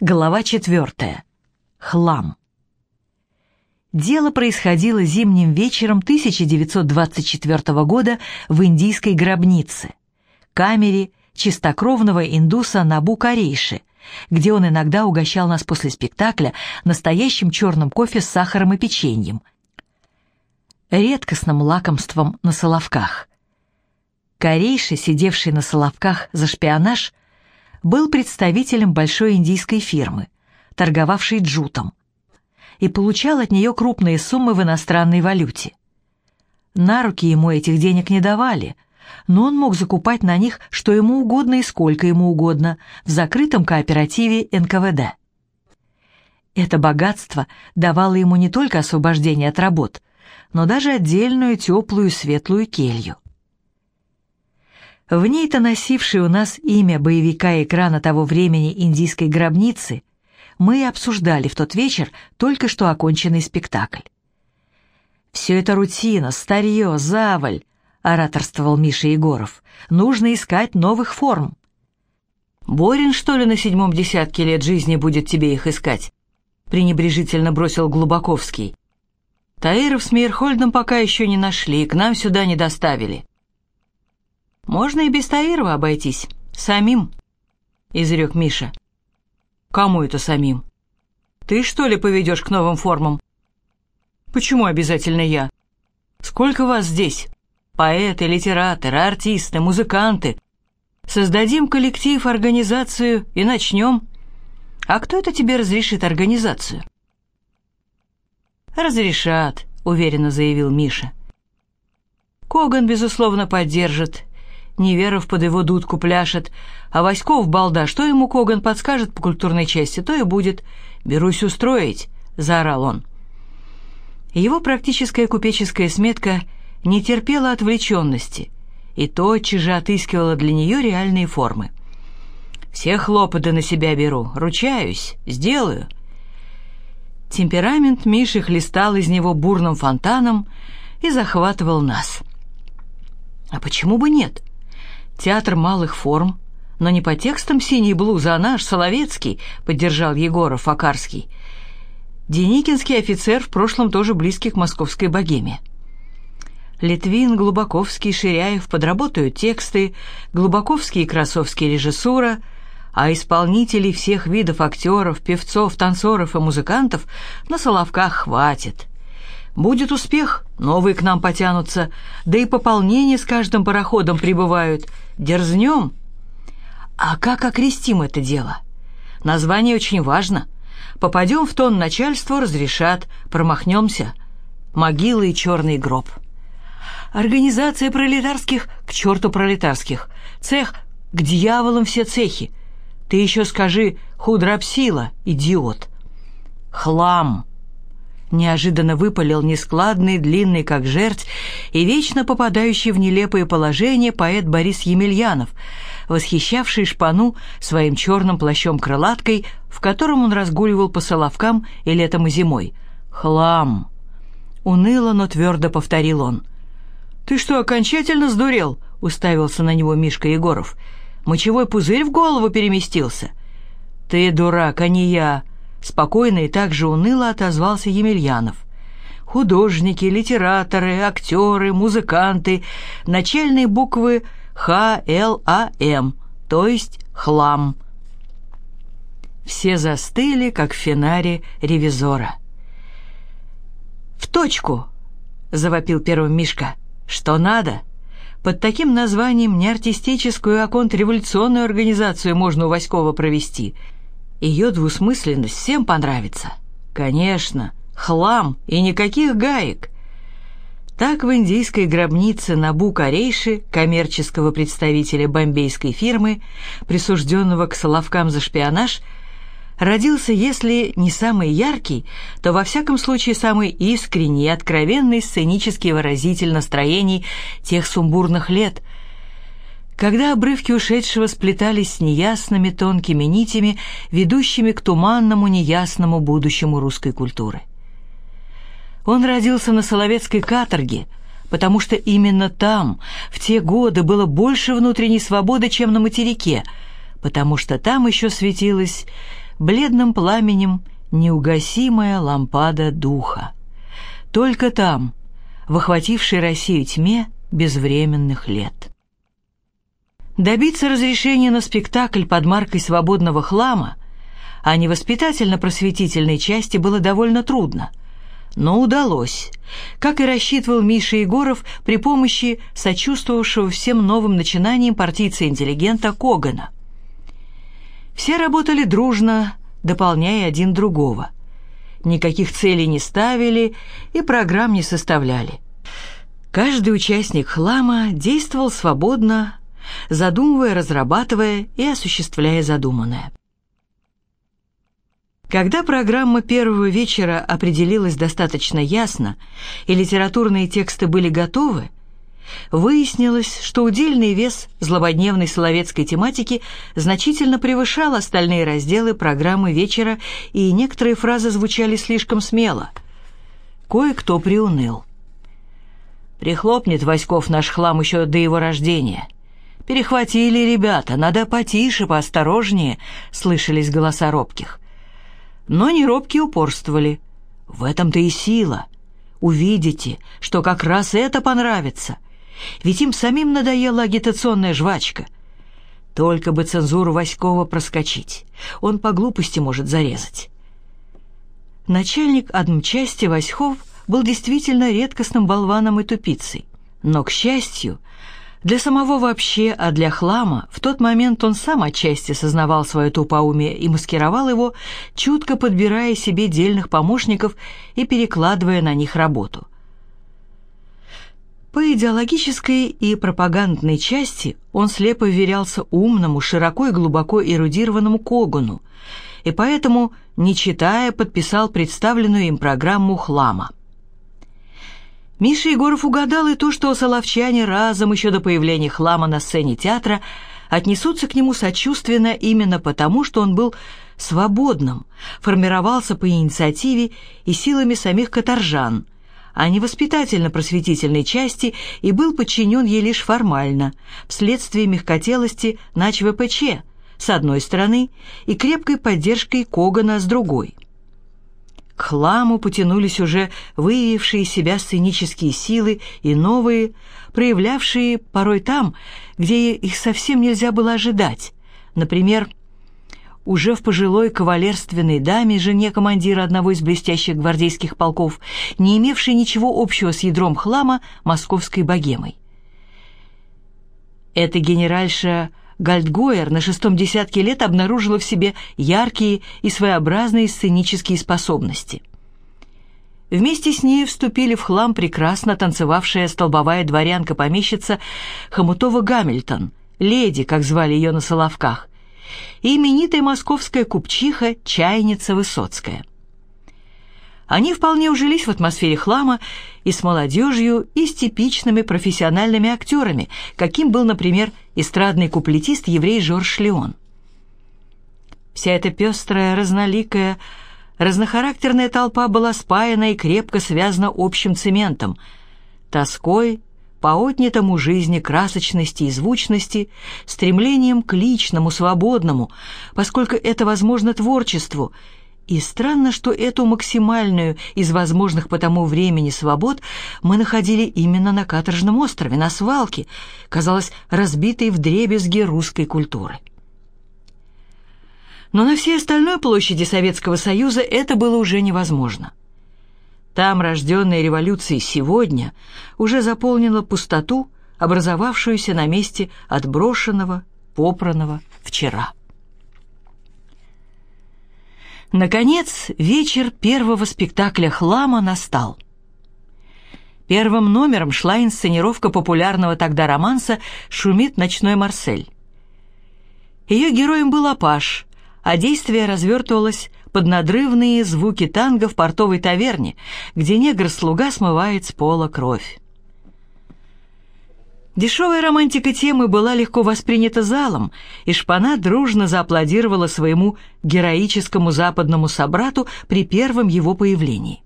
Глава четвертая. Хлам. Дело происходило зимним вечером 1924 года в индийской гробнице, камере чистокровного индуса Набу Карейши, где он иногда угощал нас после спектакля настоящим черным кофе с сахаром и печеньем, редкостным лакомством на соловках. Корейши, сидевший на соловках за шпионаж, был представителем большой индийской фирмы, торговавшей джутом, и получал от нее крупные суммы в иностранной валюте. На руки ему этих денег не давали, но он мог закупать на них что ему угодно и сколько ему угодно в закрытом кооперативе НКВД. Это богатство давало ему не только освобождение от работ, но даже отдельную теплую светлую келью. В ней-то носившей у нас имя боевика экрана того времени индийской гробницы мы обсуждали в тот вечер только что оконченный спектакль. «Все это рутина, старье, заваль», — ораторствовал Миша Егоров. «Нужно искать новых форм». «Борин, что ли, на седьмом десятке лет жизни будет тебе их искать?» — пренебрежительно бросил Глубаковский. «Таиров с Мейерхольдом пока еще не нашли, к нам сюда не доставили». «Можно и без Таирова обойтись. Самим», — изрек Миша. «Кому это самим? Ты, что ли, поведешь к новым формам?» «Почему обязательно я? Сколько вас здесь? Поэты, литераторы, артисты, музыканты. Создадим коллектив, организацию и начнем. А кто это тебе разрешит организацию?» «Разрешат», — уверенно заявил Миша. Коган, безусловно, поддержит, Неверов под его дудку пляшет, а Васьков балда, что ему Коган подскажет по культурной части, то и будет. «Берусь устроить», — заорал он. Его практическая купеческая сметка не терпела отвлеченности и тотчас же отыскивала для нее реальные формы. «Все хлопоты на себя беру, ручаюсь, сделаю». Темперамент Миши хлестал из него бурным фонтаном и захватывал нас. А почему бы нет? Театр малых форм, но не по текстам «Синий блуз», а наш, Соловецкий, поддержал Егоров Акарский. Деникинский офицер в прошлом тоже близкий к московской богеме. Литвин, Глубаковский, Ширяев подработают тексты, Глубаковский и Красовский режиссура, а исполнителей всех видов актеров, певцов, танцоров и музыкантов на Соловках хватит. Будет успех, новые к нам потянутся, да и пополнения с каждым пароходом прибывают. Дерзнем. А как окрестим это дело? Название очень важно. Попадем в тон начальству, разрешат, промахнемся. Могила и черный гроб. Организация пролетарских к черту пролетарских. Цех к дьяволам все цехи. Ты еще скажи худропсила, идиот. Хлам неожиданно выпалил нескладный, длинный как жерть и вечно попадающий в нелепые положения поэт Борис Емельянов, восхищавший шпану своим черным плащом-крылаткой, в котором он разгуливал по соловкам и летом, и зимой. «Хлам!» Уныло, но твердо повторил он. «Ты что, окончательно сдурел?» — уставился на него Мишка Егоров. «Мочевой пузырь в голову переместился?» «Ты дурак, а не я!» Спокойно и также уныло отозвался Емельянов. Художники, литераторы, актеры, музыканты, начальные буквы Х, Л, А, М, то есть хлам. Все застыли, как в финаре ревизора. «В точку!» — завопил первым Мишка. «Что надо?» Под таким названием не артистическую, а контрреволюционную организацию можно у Васькова провести — ее двусмысленность всем понравится. Конечно, хлам и никаких гаек. Так в индийской гробнице Набу Карейши, коммерческого представителя бомбейской фирмы, присужденного к Соловкам за шпионаж, родился, если не самый яркий, то во всяком случае самый искренний и откровенный сценический выразитель настроений тех сумбурных лет – когда обрывки ушедшего сплетались с неясными тонкими нитями, ведущими к туманному неясному будущему русской культуры. Он родился на Соловецкой каторге, потому что именно там, в те годы, было больше внутренней свободы, чем на материке, потому что там еще светилось бледным пламенем неугасимая лампада духа. Только там, в охватившей Россию тьме безвременных лет. Добиться разрешения на спектакль под маркой свободного хлама, а не воспитательно-просветительной части, было довольно трудно. Но удалось, как и рассчитывал Миша Егоров при помощи сочувствовавшего всем новым начинаниям партийца-интеллигента Когана. Все работали дружно, дополняя один другого. Никаких целей не ставили и программ не составляли. Каждый участник хлама действовал свободно, задумывая, разрабатывая и осуществляя задуманное. Когда программа первого вечера определилась достаточно ясно и литературные тексты были готовы, выяснилось, что удельный вес злободневной соловецкой тематики значительно превышал остальные разделы программы вечера, и некоторые фразы звучали слишком смело. Кое-кто приуныл. «Прихлопнет Васьков наш хлам еще до его рождения». «Перехватили ребята, надо потише, поосторожнее», — слышались голоса робких. Но не робкие упорствовали. «В этом-то и сила. Увидите, что как раз это понравится. Ведь им самим надоела агитационная жвачка. Только бы цензуру Васькова проскочить. Он по глупости может зарезать». Начальник адмчасти Васьков был действительно редкостным болваном и тупицей. Но, к счастью, для самого вообще, а для хлама, в тот момент он сам отчасти сознавал свое тупоумие и маскировал его, чутко подбирая себе дельных помощников и перекладывая на них работу. По идеологической и пропагандной части он слепо верялся умному, широко и глубоко эрудированному Когану, и поэтому, не читая, подписал представленную им программу «Хлама». Миша Егоров угадал и то, что соловчане разом еще до появления хлама на сцене театра отнесутся к нему сочувственно именно потому, что он был свободным, формировался по инициативе и силами самих каторжан, а не воспитательно-просветительной части и был подчинен ей лишь формально, вследствие мягкотелости НАЧ-ВПЧ с одной стороны и крепкой поддержкой Когана с другой – к хламу потянулись уже выявившие себя сценические силы и новые, проявлявшие порой там, где их совсем нельзя было ожидать. Например, уже в пожилой кавалерственной даме, жене командира одного из блестящих гвардейских полков, не имевшей ничего общего с ядром хлама московской богемой. Эта генеральша Гальдгойер на шестом десятке лет обнаружила в себе яркие и своеобразные сценические способности. Вместе с ней вступили в хлам прекрасно танцевавшая столбовая дворянка-помещица Хомутова Гамильтон, леди, как звали ее на Соловках, и именитая московская купчиха Чайница Высоцкая. Они вполне ужились в атмосфере хлама и с молодежью, и с типичными профессиональными актерами, каким был, например, эстрадный куплетист еврей Жорж Леон. Вся эта пестрая, разноликая, разнохарактерная толпа была спаяна и крепко связана общим цементом, тоской, по отнятому жизни красочности и звучности, стремлением к личному, свободному, поскольку это возможно творчеству – и странно, что эту максимальную из возможных по тому времени свобод мы находили именно на каторжном острове, на свалке, казалось, разбитой вдребезги русской культуры. Но на всей остальной площади Советского Союза это было уже невозможно. Там рожденная революцией сегодня уже заполнила пустоту, образовавшуюся на месте отброшенного, попранного вчера. Наконец, вечер первого спектакля «Хлама» настал. Первым номером шла инсценировка популярного тогда романса «Шумит ночной Марсель». Ее героем был Апаш, а действие развертывалось под надрывные звуки танго в портовой таверне, где негр-слуга смывает с пола кровь. Дешевая романтика темы была легко воспринята залом, и Шпана дружно зааплодировала своему героическому западному собрату при первом его появлении.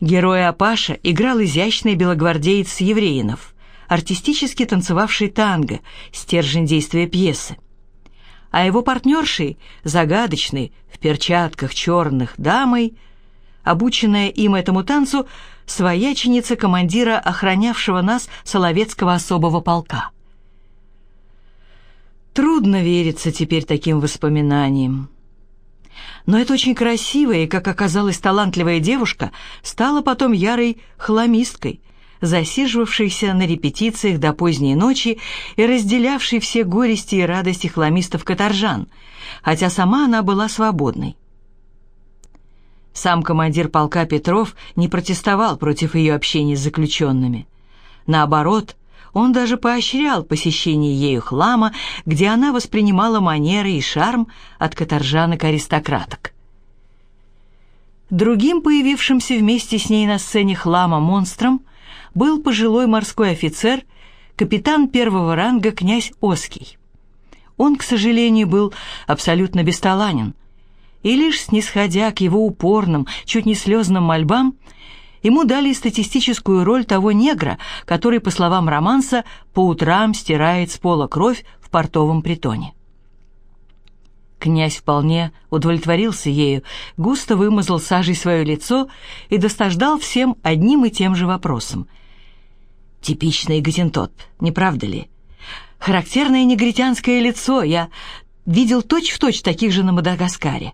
Герой Апаша играл изящный белогвардеец Евреинов, артистически танцевавший танго, стержень действия пьесы. а его партнершей, загадочной, в перчатках черных дамой, обученная им этому танцу, свояченица командира охранявшего нас Соловецкого особого полка. Трудно вериться теперь таким воспоминаниям. Но это очень красивая и, как оказалось, талантливая девушка стала потом ярой хламисткой, засиживавшейся на репетициях до поздней ночи и разделявшей все горести и радости хламистов-каторжан, хотя сама она была свободной. Сам командир полка Петров не протестовал против ее общения с заключенными. Наоборот, он даже поощрял посещение ею хлама, где она воспринимала манеры и шарм от каторжанок-аристократок. Другим появившимся вместе с ней на сцене хлама монстром был пожилой морской офицер, капитан первого ранга князь Оский. Он, к сожалению, был абсолютно бесталанен, и лишь снисходя к его упорным, чуть не слезным мольбам, ему дали статистическую роль того негра, который, по словам романса, по утрам стирает с пола кровь в портовом притоне. Князь вполне удовлетворился ею, густо вымазал сажей свое лицо и достаждал всем одним и тем же вопросом. Типичный Гатентот, не правда ли? Характерное негритянское лицо, я видел точь-в-точь точь таких же на Мадагаскаре.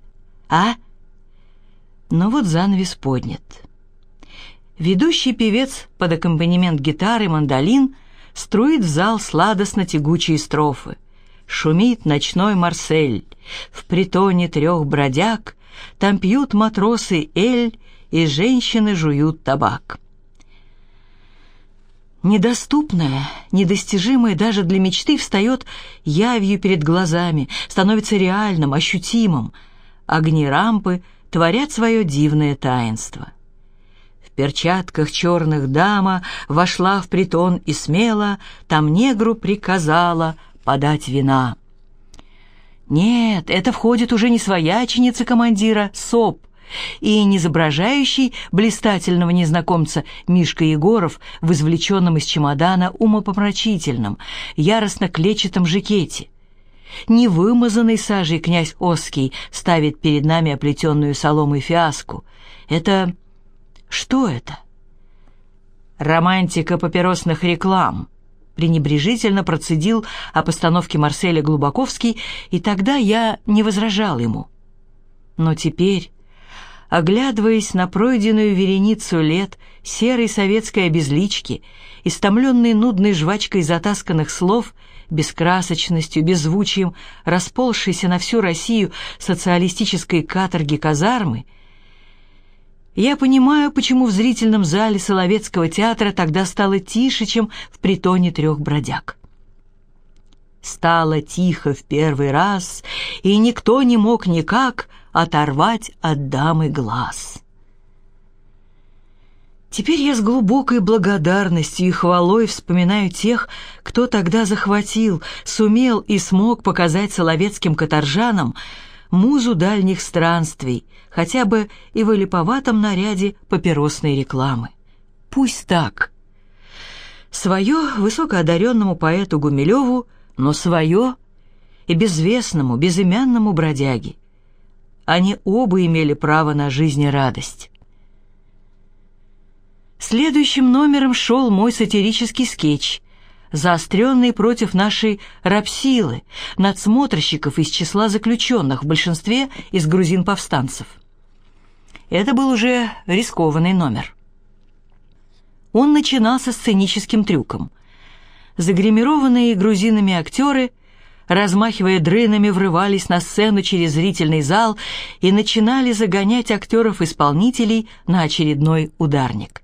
А? Но вот занавес поднят. Ведущий певец под аккомпанемент гитары мандолин струит в зал сладостно-тягучие строфы. Шумит ночной Марсель, в притоне трех бродяг, Там пьют матросы эль, и женщины жуют табак. Недоступное, недостижимое даже для мечты встает явью перед глазами, становится реальным, ощутимым. Огни рампы творят свое дивное таинство. В перчатках черных дама вошла в притон и смело там негру приказала подать вина. Нет, это входит уже не свояченица командира, СОП, и не изображающий блистательного незнакомца Мишка Егоров в извлеченном из чемодана умопомрачительном, яростно-клетчатом жакете. Не вымазанный сажей князь Оский ставит перед нами оплетенную соломой фиаску. Это... что это? Романтика папиросных реклам — пренебрежительно процедил о постановке Марселя Глубаковский, и тогда я не возражал ему. Но теперь, оглядываясь на пройденную вереницу лет серой советской обезлички, истомленной нудной жвачкой затасканных слов, бескрасочностью, беззвучием, расползшейся на всю Россию социалистической каторги казармы, я понимаю, почему в зрительном зале Соловецкого театра тогда стало тише, чем в притоне трех бродяг. Стало тихо в первый раз, и никто не мог никак оторвать от дамы глаз. Теперь я с глубокой благодарностью и хвалой вспоминаю тех, кто тогда захватил, сумел и смог показать соловецким каторжанам музу дальних странствий, хотя бы и в липоватом наряде папиросной рекламы. Пусть так. Свое высокоодаренному поэту Гумилеву, но свое и безвестному, безымянному бродяге. Они оба имели право на жизнь и радость. Следующим номером шел мой сатирический скетч заостренный против нашей рабсилы, надсмотрщиков из числа заключенных, в большинстве из грузин-повстанцев. Это был уже рискованный номер. Он начинался сценическим трюком. Загримированные грузинами актеры, размахивая дрынами, врывались на сцену через зрительный зал и начинали загонять актеров-исполнителей на очередной ударник.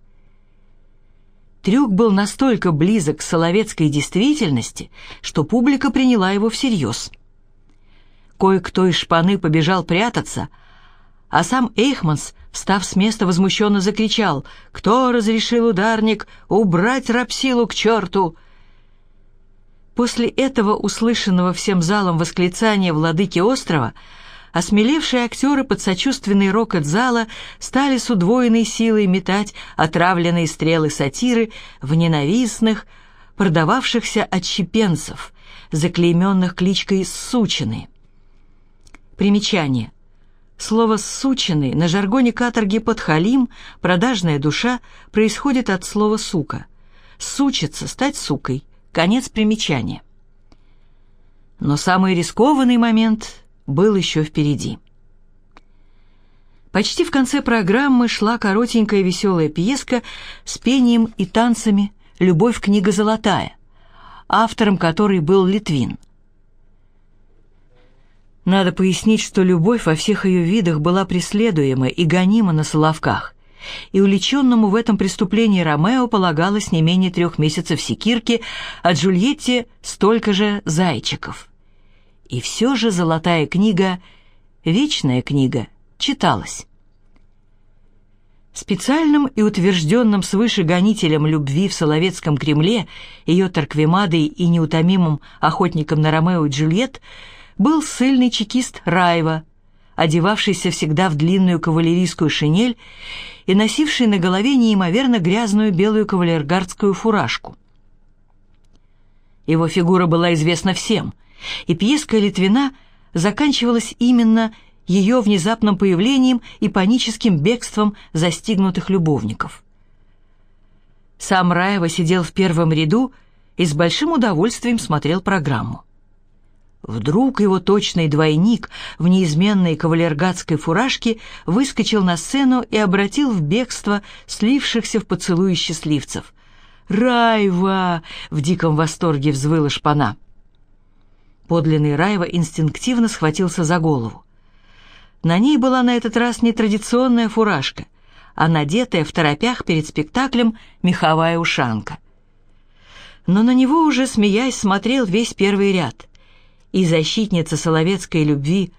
Трюк был настолько близок к соловецкой действительности, что публика приняла его всерьез. Кое-кто из шпаны побежал прятаться, а сам Эйхманс, встав с места, возмущенно закричал «Кто разрешил ударник убрать рабсилу к черту?» После этого услышанного всем залом восклицания владыки острова – осмелевшие актеры под сочувственный рокот зала стали с удвоенной силой метать отравленные стрелы сатиры в ненавистных, продававшихся отщепенцев, заклейменных кличкой «сучины». Примечание. Слово «сученный» на жаргоне каторги «подхалим», «продажная душа» происходит от слова «сука». «Сучиться» — стать сукой. Конец примечания. Но самый рискованный момент был еще впереди. Почти в конце программы шла коротенькая веселая пьеска с пением и танцами «Любовь книга золотая», автором которой был Литвин. Надо пояснить, что любовь во всех ее видах была преследуема и гонима на Соловках, и уличенному в этом преступлении Ромео полагалось не менее трех месяцев секирки, а Джульетте столько же зайчиков. И все же золотая книга, вечная книга, читалась. Специальным и утвержденным свыше гонителем любви в Соловецком Кремле, ее Тарквимадой и неутомимым охотником на Ромео и Джульет был сильный чекист Раева, одевавшийся всегда в длинную кавалерийскую шинель и носивший на голове неимоверно грязную белую кавалергардскую фуражку. Его фигура была известна всем — и пьеска Литвина заканчивалась именно ее внезапным появлением и паническим бегством застигнутых любовников. Сам Раева сидел в первом ряду и с большим удовольствием смотрел программу. Вдруг его точный двойник в неизменной кавалергатской фуражке выскочил на сцену и обратил в бегство слившихся в поцелуи счастливцев. «Райва!» — в диком восторге взвыла шпана. Подлинный Раева инстинктивно схватился за голову. На ней была на этот раз не традиционная фуражка, а надетая в торопях перед спектаклем меховая ушанка. Но на него уже, смеясь, смотрел весь первый ряд. И защитница соловецкой любви,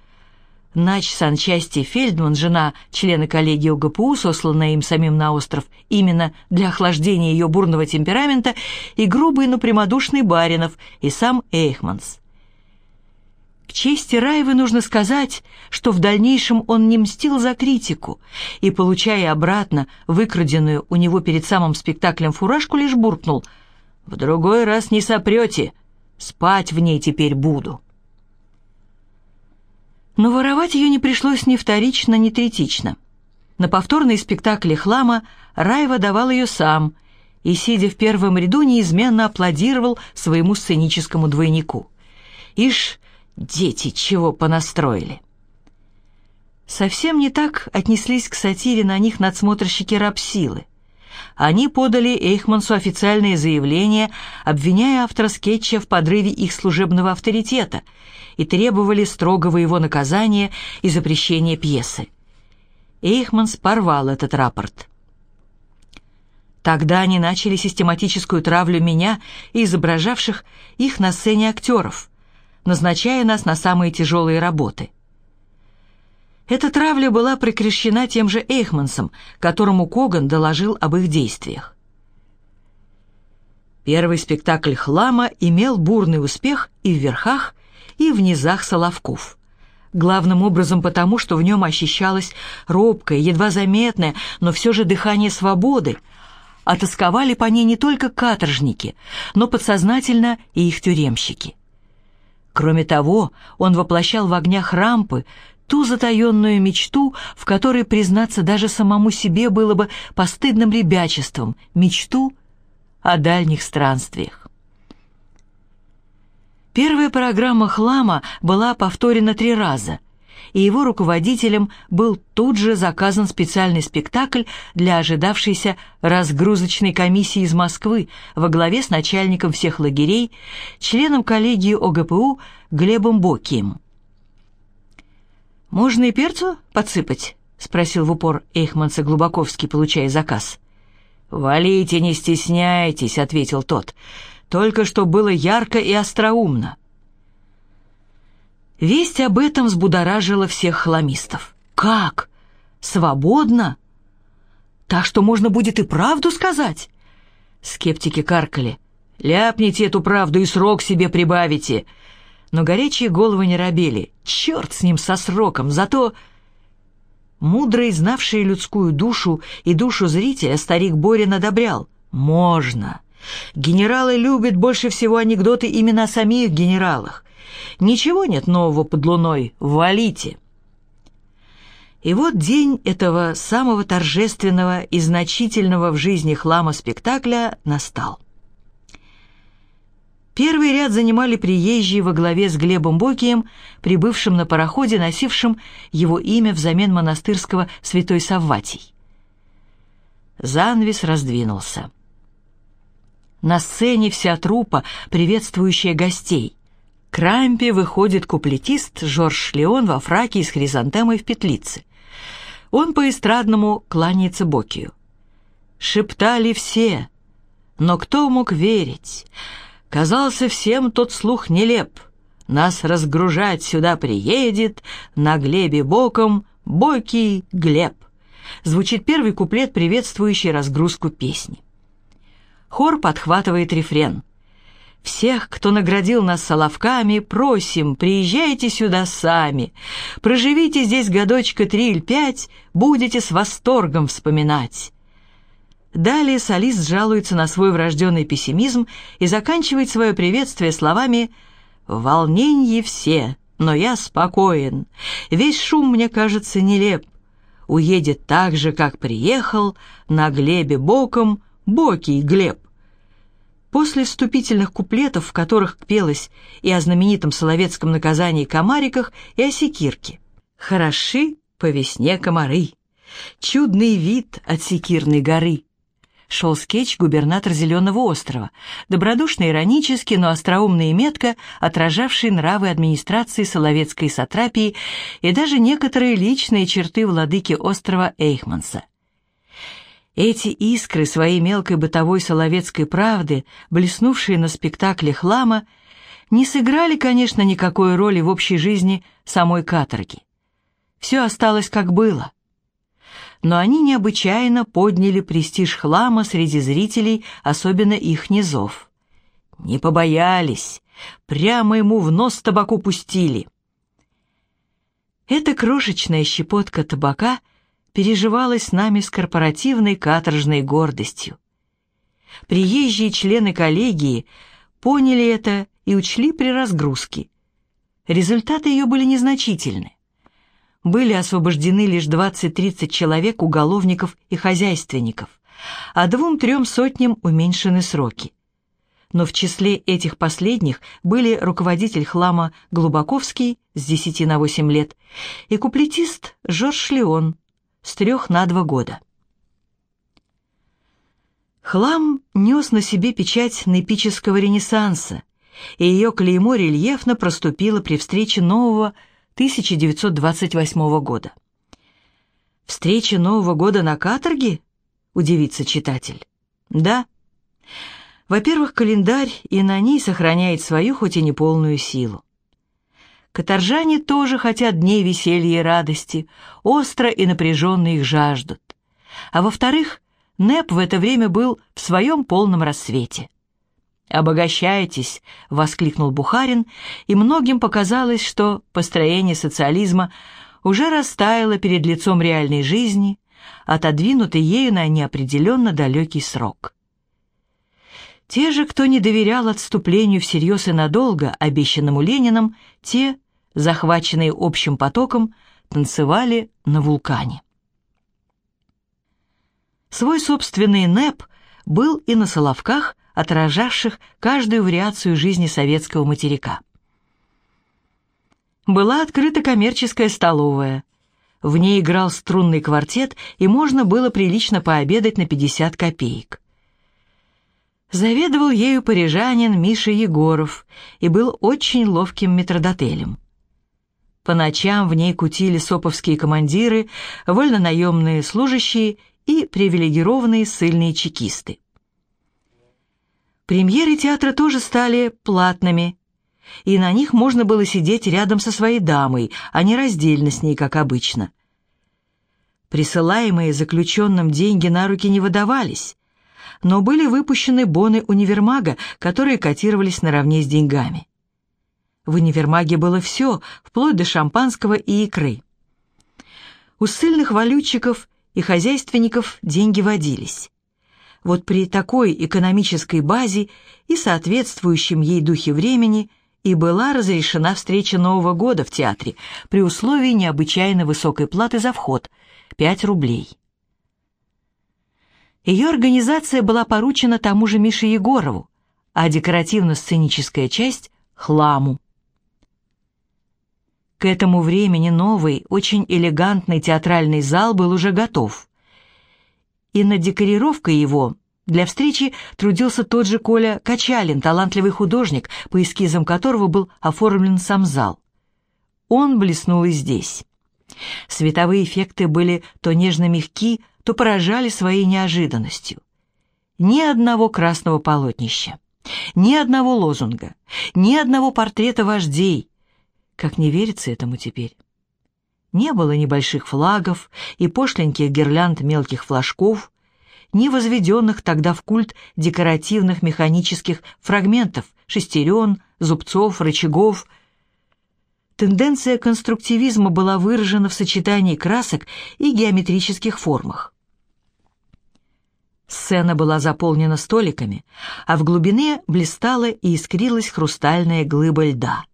нач санчасти Фельдман, жена члена коллегии ОГПУ, сосланная им самим на остров именно для охлаждения ее бурного темперамента, и грубый, но прямодушный Баринов, и сам Эйхманс. К чести Раевы нужно сказать, что в дальнейшем он не мстил за критику и, получая обратно выкраденную у него перед самым спектаклем фуражку, лишь буркнул «В другой раз не сопрете, спать в ней теперь буду». Но воровать ее не пришлось ни вторично, ни третично. На повторные спектакли «Хлама» Раева давал ее сам и, сидя в первом ряду, неизменно аплодировал своему сценическому двойнику. Ишь, Дети чего понастроили? Совсем не так отнеслись к сатире на них надсмотрщики рабсилы. Они подали Эйхмансу официальное заявление, обвиняя автора скетча в подрыве их служебного авторитета и требовали строгого его наказания и запрещения пьесы. Эйхманс порвал этот рапорт. Тогда они начали систематическую травлю меня и изображавших их на сцене актеров назначая нас на самые тяжелые работы. Эта травля была прекращена тем же Эйхмансом, которому Коган доложил об их действиях. Первый спектакль «Хлама» имел бурный успех и в верхах, и в низах Соловков. Главным образом потому, что в нем ощущалось робкое, едва заметное, но все же дыхание свободы, а тосковали по ней не только каторжники, но подсознательно и их тюремщики. Кроме того, он воплощал в огнях рампы ту затаенную мечту, в которой признаться даже самому себе было бы постыдным ребячеством, мечту о дальних странствиях. Первая программа «Хлама» была повторена три раза — и его руководителем был тут же заказан специальный спектакль для ожидавшейся разгрузочной комиссии из Москвы во главе с начальником всех лагерей, членом коллегии ОГПУ Глебом Бокием. «Можно и перцу подсыпать?» — спросил в упор Эйхманца Глубаковский, получая заказ. «Валите, не стесняйтесь», — ответил тот. «Только что было ярко и остроумно». Весть об этом взбудоражила всех хламистов. «Как? Свободно? Так что можно будет и правду сказать?» Скептики каркали. «Ляпните эту правду и срок себе прибавите!» Но горячие головы не робели. «Черт с ним со сроком! Зато...» Мудрый, знавший людскую душу и душу зрителя, старик Борин одобрял. «Можно!» Генералы любят больше всего анекдоты именно о самих генералах. Ничего нет нового под луной, валите. И вот день этого самого торжественного и значительного в жизни хлама спектакля настал. Первый ряд занимали приезжие во главе с Глебом Бокием, прибывшим на пароходе, носившим его имя взамен монастырского святой Савватий. Занавес раздвинулся. На сцене вся трупа, приветствующая гостей. К рампе выходит куплетист Жорж Леон во фраке из хризантемой в петлице. Он по-эстрадному кланяется Бокию. Шептали все, но кто мог верить? Казался всем тот слух нелеп. Нас разгружать сюда приедет, на Глебе боком, Бокий Глеб. Звучит первый куплет, приветствующий разгрузку песни. Хор подхватывает рефрен. Всех, кто наградил нас соловками, просим, приезжайте сюда сами. Проживите здесь годочка три или пять, будете с восторгом вспоминать. Далее солист жалуется на свой врожденный пессимизм и заканчивает свое приветствие словами «В волнении все, но я спокоен. Весь шум мне кажется нелеп. Уедет так же, как приехал, на Глебе боком, бокий Глеб». После вступительных куплетов, в которых пелось и о знаменитом соловецком наказании комариках, и о секирке. «Хороши по весне комары, чудный вид от секирной горы» шел скетч «Губернатор Зеленого острова», добродушно иронически, но остроумно и метко отражавший нравы администрации Соловецкой сатрапии и даже некоторые личные черты владыки острова Эйхманса. Эти искры своей мелкой бытовой соловецкой правды, блеснувшие на спектакле «Хлама», не сыграли, конечно, никакой роли в общей жизни самой каторги. Все осталось как было. Но они необычайно подняли престиж хлама среди зрителей, особенно их низов. Не побоялись, прямо ему в нос табаку пустили. Эта крошечная щепотка табака — переживалось нами с корпоративной каторжной гордостью. Приезжие члены коллегии поняли это и учли при разгрузке. Результаты ее были незначительны. Были освобождены лишь 20-30 человек уголовников и хозяйственников, а двум-трем сотням уменьшены сроки. Но в числе этих последних были руководитель хлама Глубаковский с 10 на 8 лет и куплетист Жорж Леон с трех на два года. Хлам нес на себе печать непического ренессанса, и ее клеймо рельефно проступило при встрече нового 1928 года. «Встреча Нового года на каторге?» — удивится читатель. «Да. Во-первых, календарь и на ней сохраняет свою, хоть и неполную силу. Каторжане тоже хотят дней веселья и радости, остро и напряженно их жаждут. А во-вторых, НЭП в это время был в своем полном рассвете. «Обогащайтесь!» — воскликнул Бухарин, и многим показалось, что построение социализма уже растаяло перед лицом реальной жизни, отодвинутый ею на неопределенно далекий срок. Те же, кто не доверял отступлению всерьез и надолго, обещанному Лениным, те захваченные общим потоком, танцевали на вулкане. Свой собственный НЭП был и на Соловках, отражавших каждую вариацию жизни советского материка. Была открыта коммерческая столовая. В ней играл струнный квартет, и можно было прилично пообедать на 50 копеек. Заведовал ею парижанин Миша Егоров и был очень ловким метродотелем. По ночам в ней кутили соповские командиры, вольнонаемные служащие и привилегированные ссыльные чекисты. Премьеры театра тоже стали платными, и на них можно было сидеть рядом со своей дамой, а не раздельно с ней, как обычно. Присылаемые заключенным деньги на руки не выдавались, но были выпущены боны универмага, которые котировались наравне с деньгами. В универмаге было все, вплоть до шампанского и икры. У ссыльных валютчиков и хозяйственников деньги водились. Вот при такой экономической базе и соответствующем ей духе времени и была разрешена встреча Нового года в театре при условии необычайно высокой платы за вход – 5 рублей. Ее организация была поручена тому же Мише Егорову, а декоративно-сценическая часть – Хламу. К этому времени новый, очень элегантный театральный зал был уже готов. И над декорировкой его для встречи трудился тот же Коля Качалин, талантливый художник, по эскизам которого был оформлен сам зал. Он блеснул и здесь. Световые эффекты были то нежно мягки, то поражали своей неожиданностью. Ни одного красного полотнища, ни одного лозунга, ни одного портрета вождей. Как не верится этому теперь. Не было ни больших флагов и пошленьких гирлянд мелких флажков, ни возведенных тогда в культ декоративных механических фрагментов, шестерен, зубцов, рычагов. Тенденция конструктивизма была выражена в сочетании красок и геометрических формах. Сцена была заполнена столиками, а в глубине блистала и искрилась хрустальная глыба льда.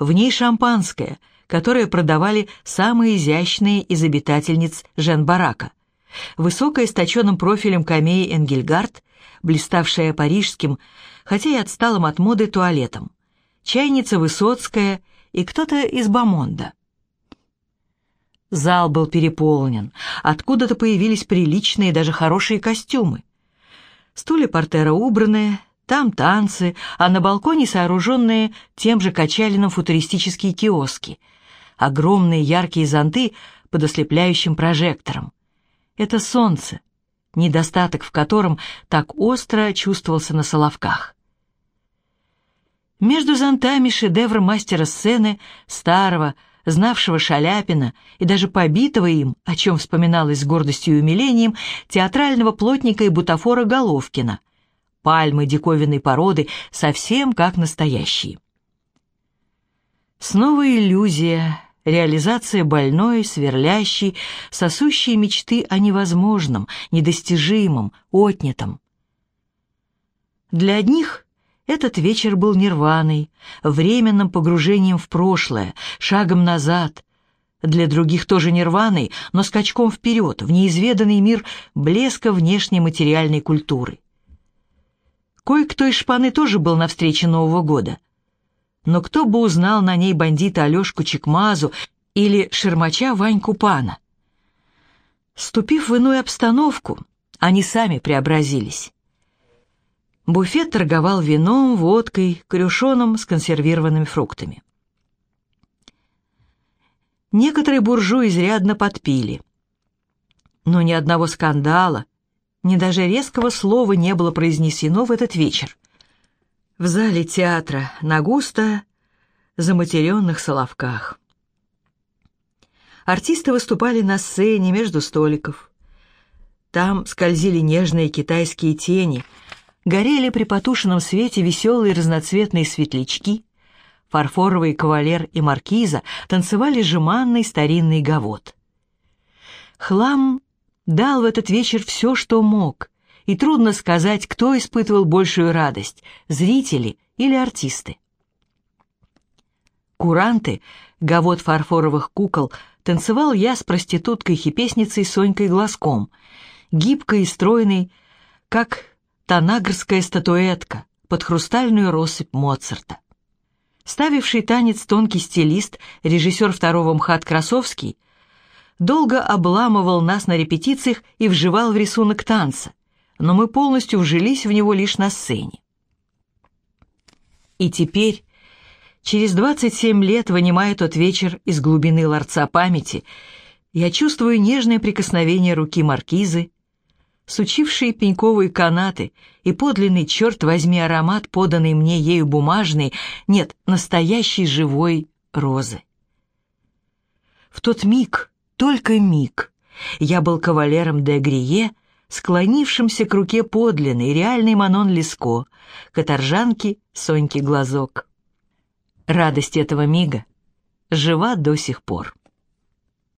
В ней шампанское, которое продавали самые изящные из обитательниц Жен-Барака. Высокая точенным профилем камеи Энгельгард, блиставшая парижским, хотя и отсталым от моды туалетом. Чайница Высоцкая и кто-то из Бамонда. Зал был переполнен, откуда-то появились приличные, даже хорошие костюмы. Стулья портера убранные, там танцы, а на балконе сооруженные тем же качалином футуристические киоски. Огромные яркие зонты под ослепляющим прожектором это солнце, недостаток в котором так остро чувствовался на Соловках. Между зонтами шедевр мастера сцены, старого, знавшего Шаляпина и даже побитого им, о чем вспоминалось с гордостью и умилением, театрального плотника и бутафора Головкина. Пальмы диковинной породы совсем как настоящие. Снова иллюзия, реализация больной, сверлящей, сосущей мечты о невозможном, недостижимом, отнятом. Для одних этот вечер был нирваной, временным погружением в прошлое, шагом назад. Для других тоже нирваной, но скачком вперед, в неизведанный мир блеска внешней материальной культуры. Кое-кто из шпаны тоже был на встрече Нового года — но кто бы узнал на ней бандита Алешку Чекмазу или шермача Ваньку Пана? Ступив в иную обстановку, они сами преобразились. Буфет торговал вином, водкой, крюшоном с консервированными фруктами. Некоторые буржуи изрядно подпили. Но ни одного скандала, ни даже резкого слова не было произнесено в этот вечер в зале театра на густо заматеренных соловках. Артисты выступали на сцене между столиков. Там скользили нежные китайские тени, горели при потушенном свете веселые разноцветные светлячки, фарфоровый кавалер и маркиза танцевали жеманный старинный гавот. Хлам дал в этот вечер все, что мог — и трудно сказать, кто испытывал большую радость – зрители или артисты. Куранты, гавот фарфоровых кукол, танцевал я с проституткой-хипесницей Сонькой Глазком, гибкой и стройной, как танагрская статуэтка под хрустальную россыпь Моцарта. Ставивший танец тонкий стилист, режиссер второго МХАТ Красовский, долго обламывал нас на репетициях и вживал в рисунок танца, но мы полностью вжились в него лишь на сцене. И теперь, через 27 лет, вынимая тот вечер из глубины ларца памяти, я чувствую нежное прикосновение руки маркизы, сучившие пеньковые канаты и подлинный, черт возьми, аромат, поданный мне ею бумажной, нет, настоящей живой розы. В тот миг, только миг, я был кавалером де Грие, склонившимся к руке подлинный, реальный Манон Леско, каторжанки Соньки Глазок. Радость этого мига жива до сих пор.